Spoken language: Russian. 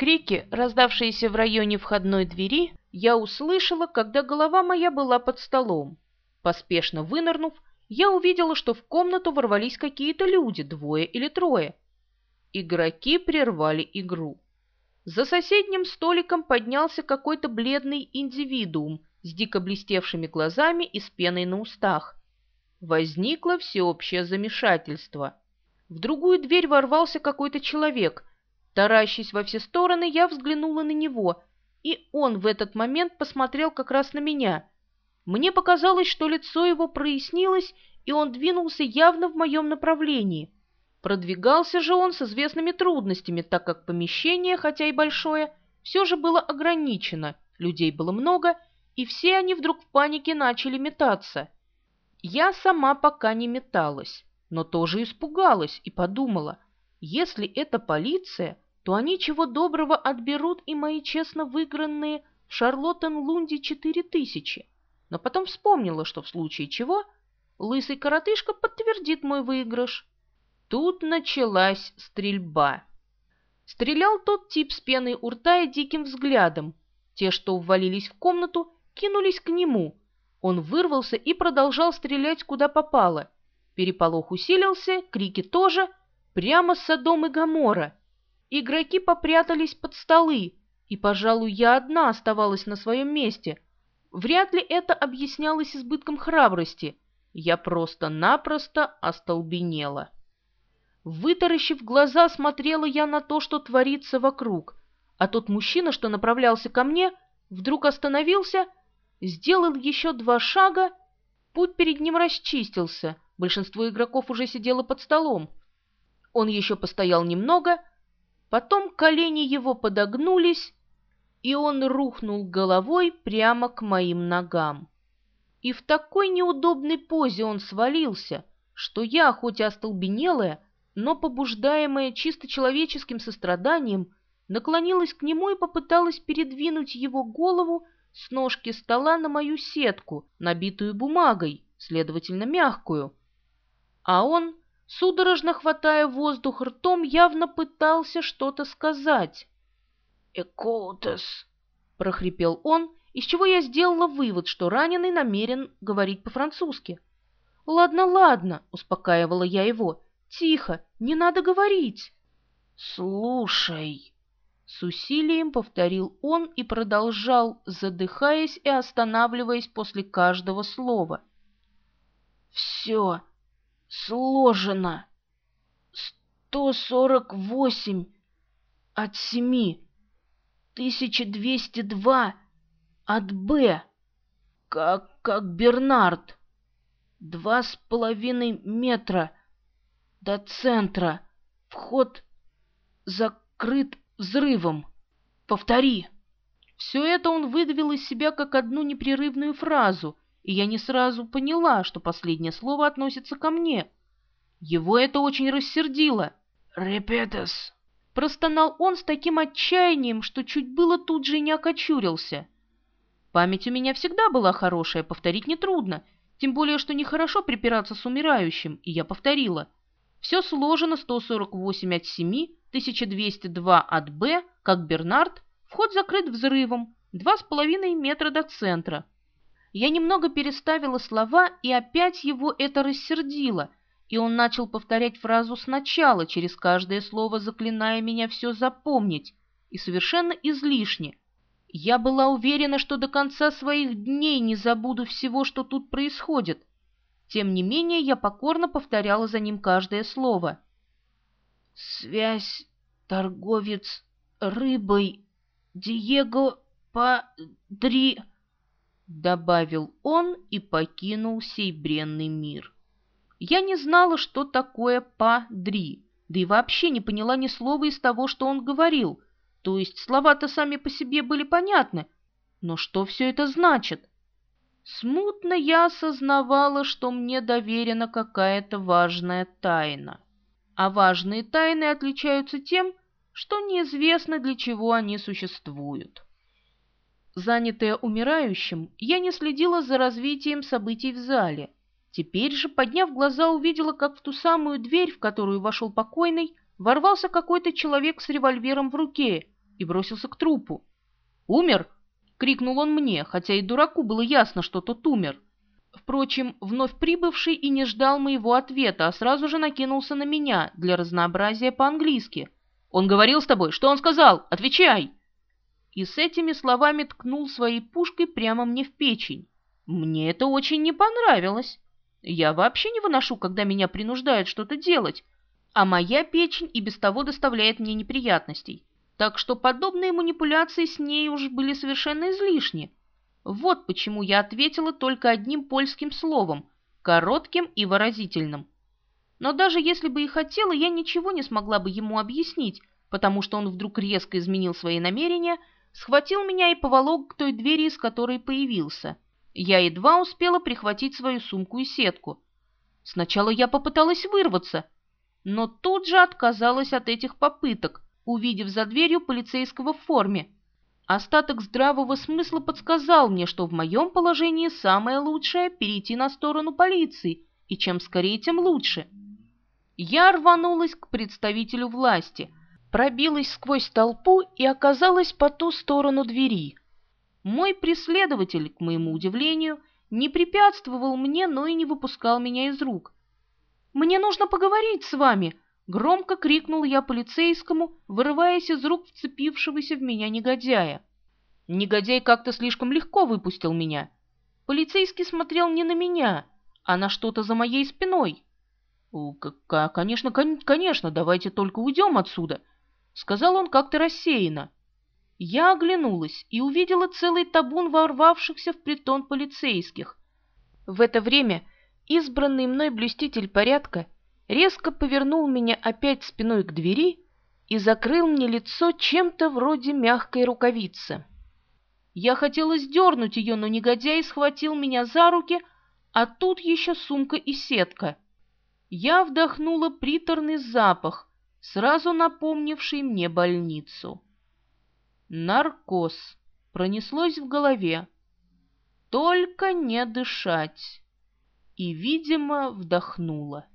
Крики, раздавшиеся в районе входной двери, я услышала, когда голова моя была под столом. Поспешно вынырнув, я увидела, что в комнату ворвались какие-то люди, двое или трое. Игроки прервали игру. За соседним столиком поднялся какой-то бледный индивидуум с дико блестевшими глазами и с пеной на устах. Возникло всеобщее замешательство. В другую дверь ворвался какой-то человек. Таращась во все стороны, я взглянула на него, и он в этот момент посмотрел как раз на меня. Мне показалось, что лицо его прояснилось, и он двинулся явно в моем направлении. Продвигался же он с известными трудностями, так как помещение, хотя и большое, все же было ограничено, людей было много, и все они вдруг в панике начали метаться. Я сама пока не металась, но тоже испугалась и подумала, если это полиция, то они чего доброго отберут и мои честно выигранные в Шарлоттен-Лунде четыре тысячи. Но потом вспомнила, что в случае чего лысый коротышка подтвердит мой выигрыш. Тут началась стрельба. Стрелял тот тип с пеной у рта и диким взглядом. Те, что ввалились в комнату, кинулись к нему. Он вырвался и продолжал стрелять куда попало. Переполох усилился, крики тоже, прямо с Содом и Гамора. Игроки попрятались под столы, и, пожалуй, я одна оставалась на своем месте. Вряд ли это объяснялось избытком храбрости. Я просто-напросто остолбенела. Вытаращив глаза, смотрела я на то, что творится вокруг, а тот мужчина, что направлялся ко мне, вдруг остановился, сделал еще два шага, путь перед ним расчистился, большинство игроков уже сидело под столом. Он еще постоял немного, потом колени его подогнулись, и он рухнул головой прямо к моим ногам. И в такой неудобной позе он свалился, что я, хоть и остолбенелая, но побуждаемая чисто человеческим состраданием, наклонилась к нему и попыталась передвинуть его голову с ножки стола на мою сетку, набитую бумагой, следовательно, мягкую. А он, судорожно хватая воздух ртом, явно пытался что-то сказать. «Экоутес», — прохрипел он, из чего я сделала вывод, что раненый намерен говорить по-французски. «Ладно, ладно», — успокаивала я его, — «тихо, не надо говорить». «Слушай», — с усилием повторил он и продолжал, задыхаясь и останавливаясь после каждого слова. «Все сложено. Сто сорок восемь от семи». 1202 от Б, как, как Бернард. Два с половиной метра до центра. Вход закрыт взрывом. Повтори. Все это он выдавил из себя как одну непрерывную фразу, и я не сразу поняла, что последнее слово относится ко мне. Его это очень рассердило. «Репетас», Простонал он с таким отчаянием, что чуть было тут же не окочурился. Память у меня всегда была хорошая, повторить нетрудно, тем более, что нехорошо припираться с умирающим, и я повторила. Все сложено 148 от 7, 1202 от Б, как Бернард, вход закрыт взрывом, 2,5 метра до центра. Я немного переставила слова, и опять его это рассердило — и он начал повторять фразу сначала, через каждое слово заклиная меня все запомнить, и совершенно излишне. Я была уверена, что до конца своих дней не забуду всего, что тут происходит. Тем не менее, я покорно повторяла за ним каждое слово. «Связь, торговец рыбой, Диего Падри...» Добавил он и покинул сей бренный мир. Я не знала, что такое «падри», да и вообще не поняла ни слова из того, что он говорил. То есть слова-то сами по себе были понятны, но что все это значит? Смутно я осознавала, что мне доверена какая-то важная тайна. А важные тайны отличаются тем, что неизвестно, для чего они существуют. Занятая умирающим, я не следила за развитием событий в зале – Теперь же, подняв глаза, увидела, как в ту самую дверь, в которую вошел покойный, ворвался какой-то человек с револьвером в руке и бросился к трупу. «Умер?» — крикнул он мне, хотя и дураку было ясно, что тот умер. Впрочем, вновь прибывший и не ждал моего ответа, а сразу же накинулся на меня для разнообразия по-английски. «Он говорил с тобой? Что он сказал? Отвечай!» И с этими словами ткнул своей пушкой прямо мне в печень. Мне это очень не понравилось. Я вообще не выношу, когда меня принуждают что-то делать, а моя печень и без того доставляет мне неприятностей. Так что подобные манипуляции с ней уж были совершенно излишни. Вот почему я ответила только одним польским словом, коротким и выразительным. Но даже если бы и хотела, я ничего не смогла бы ему объяснить, потому что он вдруг резко изменил свои намерения, схватил меня и поволок к той двери, из которой появился. Я едва успела прихватить свою сумку и сетку. Сначала я попыталась вырваться, но тут же отказалась от этих попыток, увидев за дверью полицейского в форме, Остаток здравого смысла подсказал мне, что в моем положении самое лучшее — перейти на сторону полиции, и чем скорее, тем лучше. Я рванулась к представителю власти, пробилась сквозь толпу и оказалась по ту сторону двери. Мой преследователь, к моему удивлению, не препятствовал мне, но и не выпускал меня из рук. «Мне нужно поговорить с вами!» Громко крикнул я полицейскому, вырываясь из рук вцепившегося в меня негодяя. Негодяй как-то слишком легко выпустил меня. Полицейский смотрел не на меня, а на что-то за моей спиной. «Конечно, конечно, давайте только уйдем отсюда», — сказал он как-то рассеянно. Я оглянулась и увидела целый табун ворвавшихся в притон полицейских. В это время избранный мной блюститель порядка резко повернул меня опять спиной к двери и закрыл мне лицо чем-то вроде мягкой рукавицы. Я хотела сдернуть ее, но негодяй схватил меня за руки, а тут еще сумка и сетка. Я вдохнула приторный запах, сразу напомнивший мне больницу. Наркоз пронеслось в голове. Только не дышать. И, видимо, вдохнула.